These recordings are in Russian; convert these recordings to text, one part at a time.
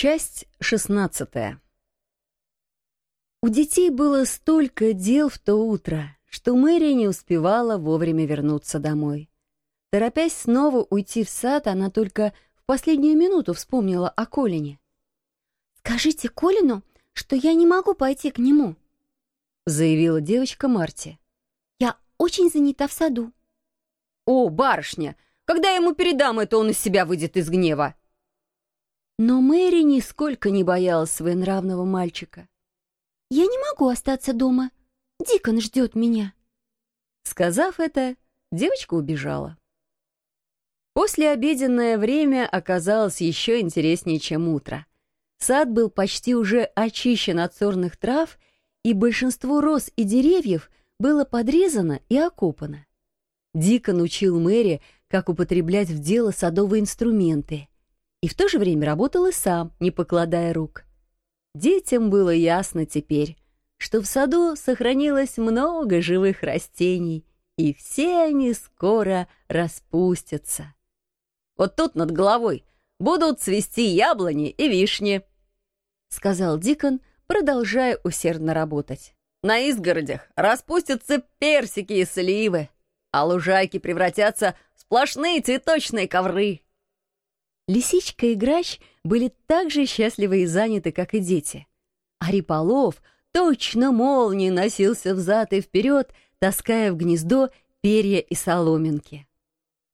Часть шестнадцатая. У детей было столько дел в то утро, что Мэри не успевала вовремя вернуться домой. Торопясь снова уйти в сад, она только в последнюю минуту вспомнила о Колине. «Скажите Колину, что я не могу пойти к нему», — заявила девочка Марти. «Я очень занята в саду». «О, барышня, когда я ему передам это, он из себя выйдет из гнева», но Мэри нисколько не боялась своенравного мальчика. «Я не могу остаться дома. Дикон ждет меня». Сказав это, девочка убежала. Послеобеденное время оказалось еще интереснее, чем утро. Сад был почти уже очищен от сорных трав, и большинство роз и деревьев было подрезано и окопано. Дикон учил Мэри, как употреблять в дело садовые инструменты — и в то же время работал и сам, не покладая рук. Детям было ясно теперь, что в саду сохранилось много живых растений, и все они скоро распустятся. «Вот тут над головой будут цвести яблони и вишни», — сказал Дикон, продолжая усердно работать. «На изгородях распустятся персики и сливы, а лужайки превратятся в сплошные цветочные ковры». Лисичка и грач были так же счастливы и заняты, как и дети. А Риполов точно молнией носился взад и вперед, таская в гнездо перья и соломинки.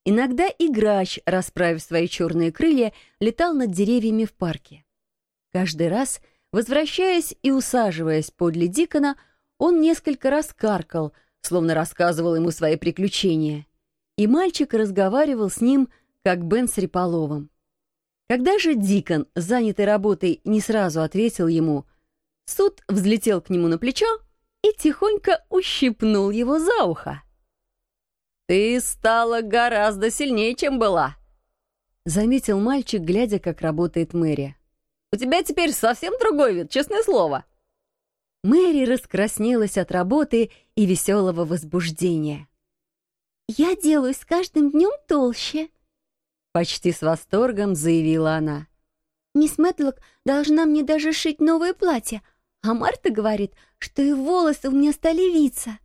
Иногда и грач, расправив свои черные крылья, летал над деревьями в парке. Каждый раз, возвращаясь и усаживаясь подле Дикона, он несколько раз каркал, словно рассказывал ему свои приключения. И мальчик разговаривал с ним, как Бен с Риполовым. Когда же Дикон, занятый работой, не сразу ответил ему, суд взлетел к нему на плечо и тихонько ущипнул его за ухо. «Ты стала гораздо сильнее, чем была», — заметил мальчик, глядя, как работает Мэри. «У тебя теперь совсем другой вид, честное слово». Мэри раскраснелась от работы и веселого возбуждения. «Я делаю с каждым днем толще», Почти с восторгом заявила она. «Мисс Мэтлок должна мне даже шить новое платье, а Марта говорит, что и волосы у меня стали виться».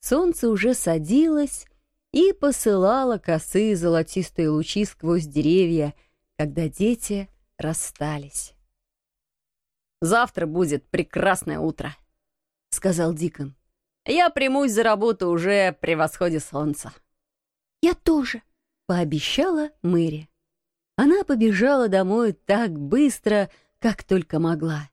Солнце уже садилось и посылало косые золотистые лучи сквозь деревья, когда дети расстались. «Завтра будет прекрасное утро», — сказал Дикон. «Я примусь за работу уже при восходе солнца». «Я тоже», пообещала Мэри. Она побежала домой так быстро, как только могла.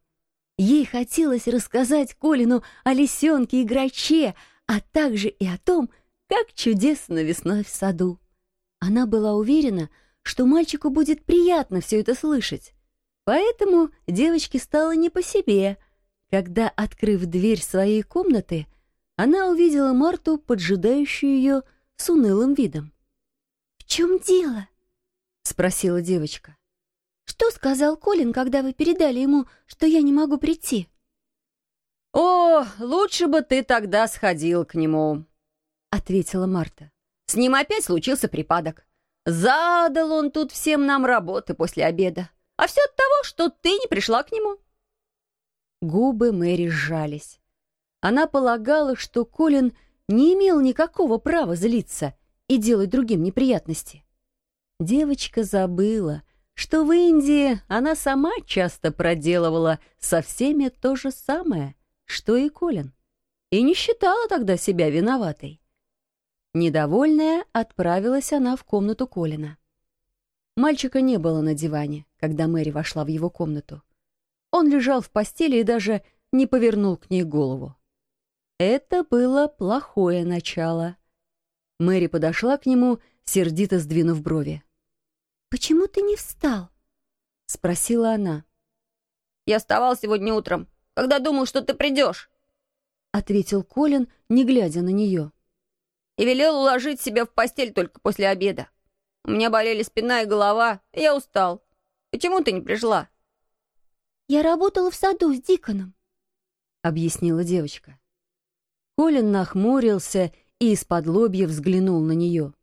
Ей хотелось рассказать Колину о лисенке и граче, а также и о том, как чудесно весной в саду. Она была уверена, что мальчику будет приятно все это слышать. Поэтому девочке стало не по себе, когда, открыв дверь своей комнаты, она увидела Марту, поджидающую ее с унылым видом. «В чем дело?» — спросила девочка. «Что сказал Колин, когда вы передали ему, что я не могу прийти?» «О, лучше бы ты тогда сходил к нему», — ответила Марта. «С ним опять случился припадок. Задал он тут всем нам работы после обеда. А все от того, что ты не пришла к нему». Губы Мэри сжались. Она полагала, что Колин не имел никакого права злиться — и делать другим неприятности. Девочка забыла, что в Индии она сама часто проделывала со всеми то же самое, что и Колин, и не считала тогда себя виноватой. Недовольная, отправилась она в комнату Колина. Мальчика не было на диване, когда Мэри вошла в его комнату. Он лежал в постели и даже не повернул к ней голову. Это было плохое начало. Мэри подошла к нему, сердито сдвинув брови. «Почему ты не встал?» — спросила она. «Я вставал сегодня утром, когда думал, что ты придешь», — ответил Колин, не глядя на нее. «И велел уложить себя в постель только после обеда. У меня болели спина и голова, и я устал. Почему ты не пришла?» «Я работала в саду с Диконом», — объяснила девочка. Колин нахмурился и из-под лобья взглянул на нее.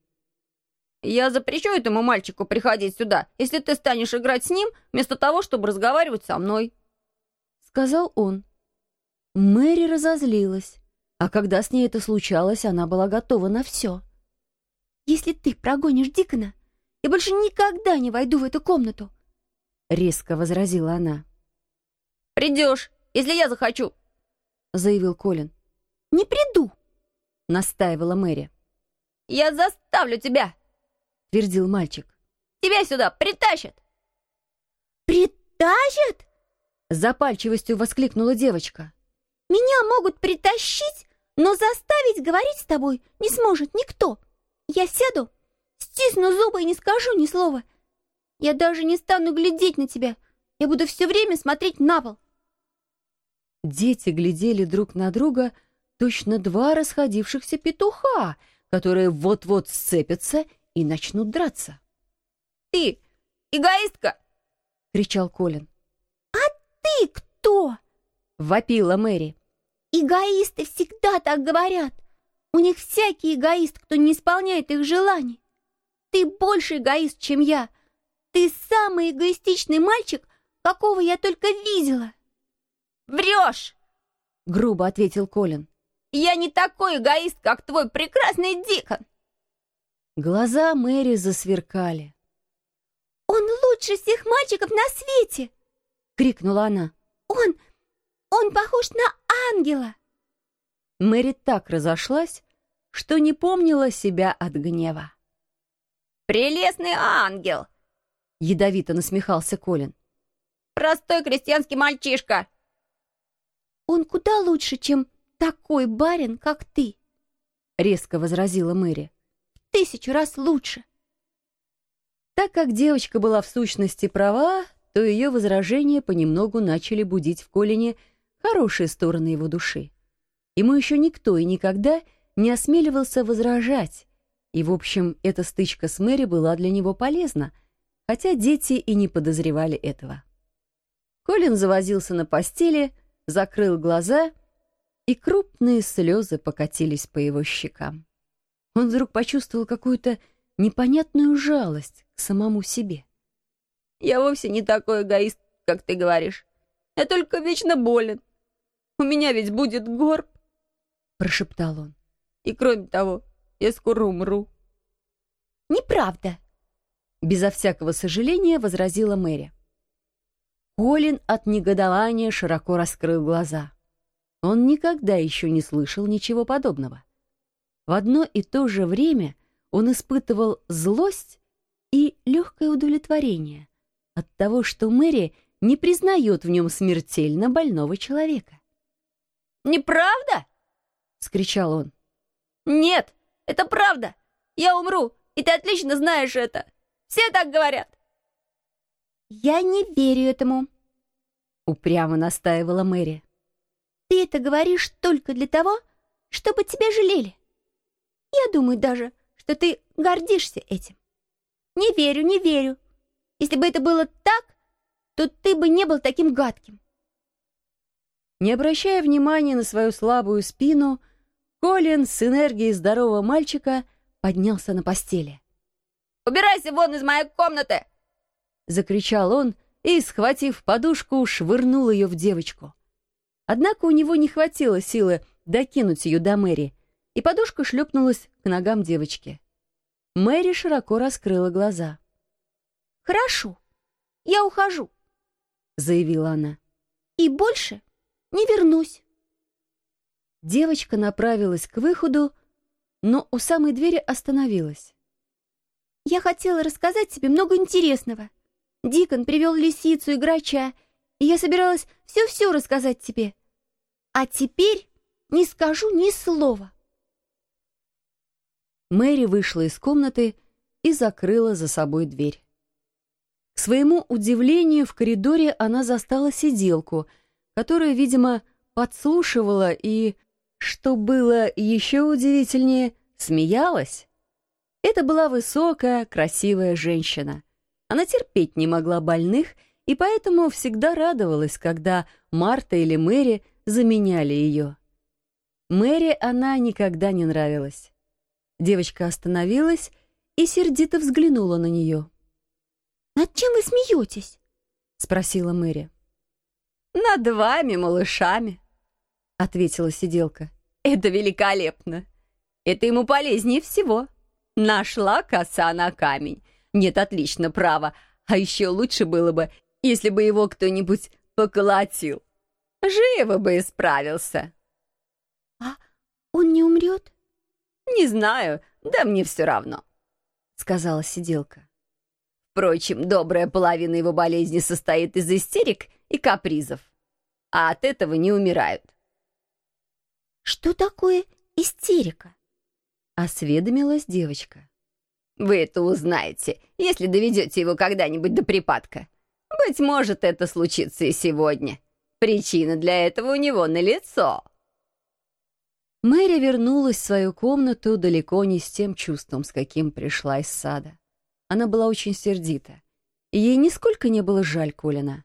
Я запрещу этому мальчику приходить сюда, если ты станешь играть с ним, вместо того, чтобы разговаривать со мной», — сказал он. Мэри разозлилась, а когда с ней это случалось, она была готова на все. «Если ты прогонишь Дикона, я больше никогда не войду в эту комнату», — резко возразила она. «Придешь, если я захочу», — заявил Колин. «Не приду», — настаивала Мэри. «Я заставлю тебя», — твердил мальчик. «Тебя сюда притащат!» «Притащат?» — с запальчивостью воскликнула девочка. «Меня могут притащить, но заставить говорить с тобой не сможет никто. Я сяду, стисну зубы и не скажу ни слова. Я даже не стану глядеть на тебя. Я буду все время смотреть на пол». Дети глядели друг на друга, точно два расходившихся петуха, которые вот-вот сцепятся и начнут драться. «Ты эгоистка!» — кричал Колин. «А ты кто?» — вопила Мэри. «Эгоисты всегда так говорят. У них всякий эгоист, кто не исполняет их желаний. Ты больше эгоист, чем я. Ты самый эгоистичный мальчик, какого я только видела». «Врешь!» — грубо ответил Колин. «Я не такой эгоист, как твой прекрасный Дикон!» Глаза Мэри засверкали. «Он лучше всех мальчиков на свете!» — крикнула она. «Он... он похож на ангела!» Мэри так разошлась, что не помнила себя от гнева. «Прелестный ангел!» — ядовито насмехался Колин. «Простой крестьянский мальчишка!» «Он куда лучше, чем такой барин, как ты!» — резко возразила Мэри тысячу раз лучше. Так как девочка была в сущности права, то ее возражения понемногу начали будить в Колине хорошие стороны его души. Ему еще никто и никогда не осмеливался возражать, и, в общем, эта стычка с Мэри была для него полезна, хотя дети и не подозревали этого. Колин завозился на постели, закрыл глаза, и крупные слезы покатились по его щекам он вдруг почувствовал какую-то непонятную жалость к самому себе. «Я вовсе не такой эгоист, как ты говоришь. Я только вечно болен. У меня ведь будет горб», — прошептал он. «И кроме того, я скоро умру». «Неправда», — безо всякого сожаления возразила Мэри. Колин от негодования широко раскрыл глаза. Он никогда еще не слышал ничего подобного. В одно и то же время он испытывал злость и легкое удовлетворение от того, что Мэри не признает в нем смертельно больного человека. «Неправда?» — скричал он. «Нет, это правда. Я умру, и ты отлично знаешь это. Все так говорят». «Я не верю этому», — упрямо настаивала Мэри. «Ты это говоришь только для того, чтобы тебя жалели. Я думаю даже, что ты гордишься этим. Не верю, не верю. Если бы это было так, то ты бы не был таким гадким. Не обращая внимания на свою слабую спину, Колин с энергией здорового мальчика поднялся на постели. «Убирайся вон из моей комнаты!» Закричал он и, схватив подушку, швырнул ее в девочку. Однако у него не хватило силы докинуть ее до Мэри, и подушка шлепнулась к ногам девочки. Мэри широко раскрыла глаза. «Хорошо, я ухожу», — заявила она. «И больше не вернусь». Девочка направилась к выходу, но у самой двери остановилась. «Я хотела рассказать тебе много интересного. Дикон привел лисицу и грача, и я собиралась все-все рассказать тебе. А теперь не скажу ни слова». Мэри вышла из комнаты и закрыла за собой дверь. К своему удивлению, в коридоре она застала сиделку, которая, видимо, подслушивала и, что было еще удивительнее, смеялась. Это была высокая, красивая женщина. Она терпеть не могла больных и поэтому всегда радовалась, когда Марта или Мэри заменяли ее. Мэри она никогда не нравилась. Девочка остановилась и сердито взглянула на нее. «Над чем вы смеетесь?» — спросила Мэри. «Над вами, малышами», — ответила сиделка. «Это великолепно. Это ему полезнее всего. Нашла коса на камень. Нет, отлично, право. А еще лучше было бы, если бы его кто-нибудь поколотил. Живо бы исправился». «А он не умрет?» «Не знаю, да мне все равно», — сказала сиделка. Впрочем, добрая половина его болезни состоит из истерик и капризов, а от этого не умирают. «Что такое истерика?» — осведомилась девочка. «Вы это узнаете, если доведете его когда-нибудь до припадка. Быть может, это случится и сегодня. Причина для этого у него налицо». Мэри вернулась в свою комнату далеко не с тем чувством, с каким пришла из сада. Она была очень сердита, и ей нисколько не было жаль Колина.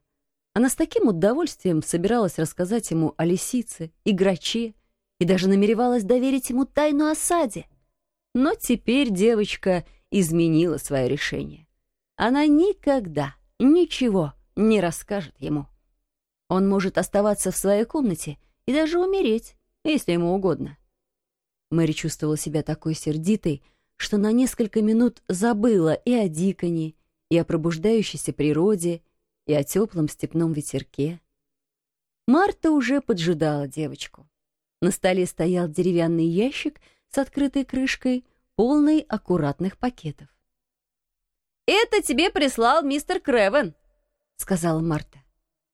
Она с таким удовольствием собиралась рассказать ему о лисице и граче, и даже намеревалась доверить ему тайну о саде. Но теперь девочка изменила свое решение. Она никогда ничего не расскажет ему. Он может оставаться в своей комнате и даже умереть, если ему угодно. Мэри чувствовала себя такой сердитой, что на несколько минут забыла и о Диконе, и о пробуждающейся природе, и о теплом степном ветерке. Марта уже поджидала девочку. На столе стоял деревянный ящик с открытой крышкой, полный аккуратных пакетов. «Это тебе прислал мистер Кревен», — сказала Марта.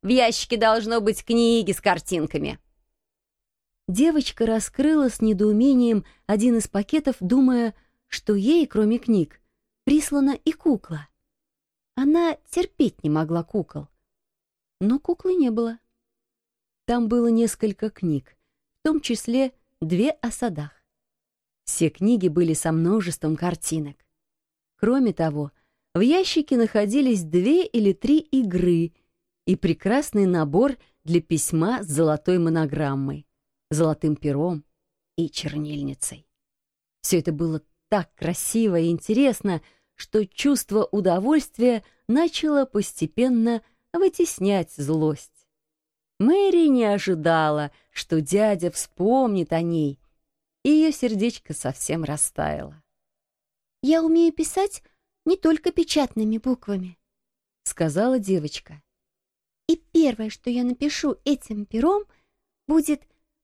«В ящике должно быть книги с картинками». Девочка раскрыла с недоумением один из пакетов, думая, что ей, кроме книг, прислана и кукла. Она терпеть не могла кукол. Но куклы не было. Там было несколько книг, в том числе две о садах. Все книги были со множеством картинок. Кроме того, в ящике находились две или три игры и прекрасный набор для письма с золотой монограммой золотым пером и чернильницей. Все это было так красиво и интересно, что чувство удовольствия начало постепенно вытеснять злость. Мэри не ожидала, что дядя вспомнит о ней, и ее сердечко совсем растаяло. «Я умею писать не только печатными буквами», — сказала девочка. «И первое, что я напишу этим пером, будет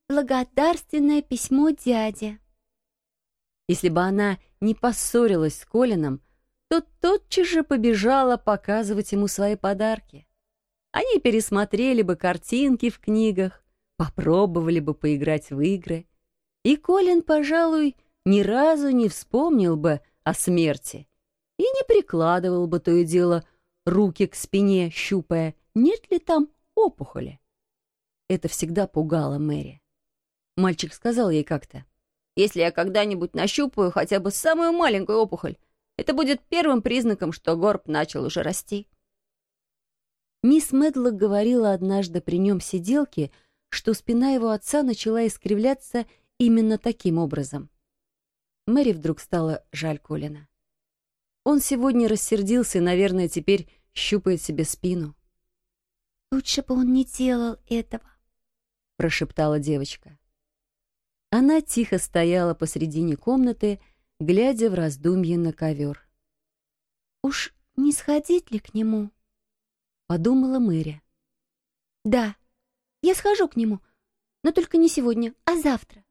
благодарственное письмо дяде. Если бы она не поссорилась с Колином, то тотчас же побежала показывать ему свои подарки. Они пересмотрели бы картинки в книгах, попробовали бы поиграть в игры. И Колин, пожалуй, ни разу не вспомнил бы о смерти и не прикладывал бы то и дело руки к спине, щупая, нет ли там опухоли. Это всегда пугало Мэри. Мальчик сказал ей как-то. «Если я когда-нибудь нащупаю хотя бы самую маленькую опухоль, это будет первым признаком, что горб начал уже расти». Мисс Медлок говорила однажды при нем сиделке, что спина его отца начала искривляться именно таким образом. Мэри вдруг стала жаль Колина. Он сегодня рассердился и, наверное, теперь щупает себе спину. «Лучше бы он не делал этого», — прошептала девочка. Она тихо стояла посредине комнаты, глядя в раздумье на ковер. «Уж не сходить ли к нему?» — подумала Мэри. «Да, я схожу к нему, но только не сегодня, а завтра,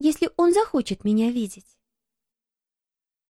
если он захочет меня видеть».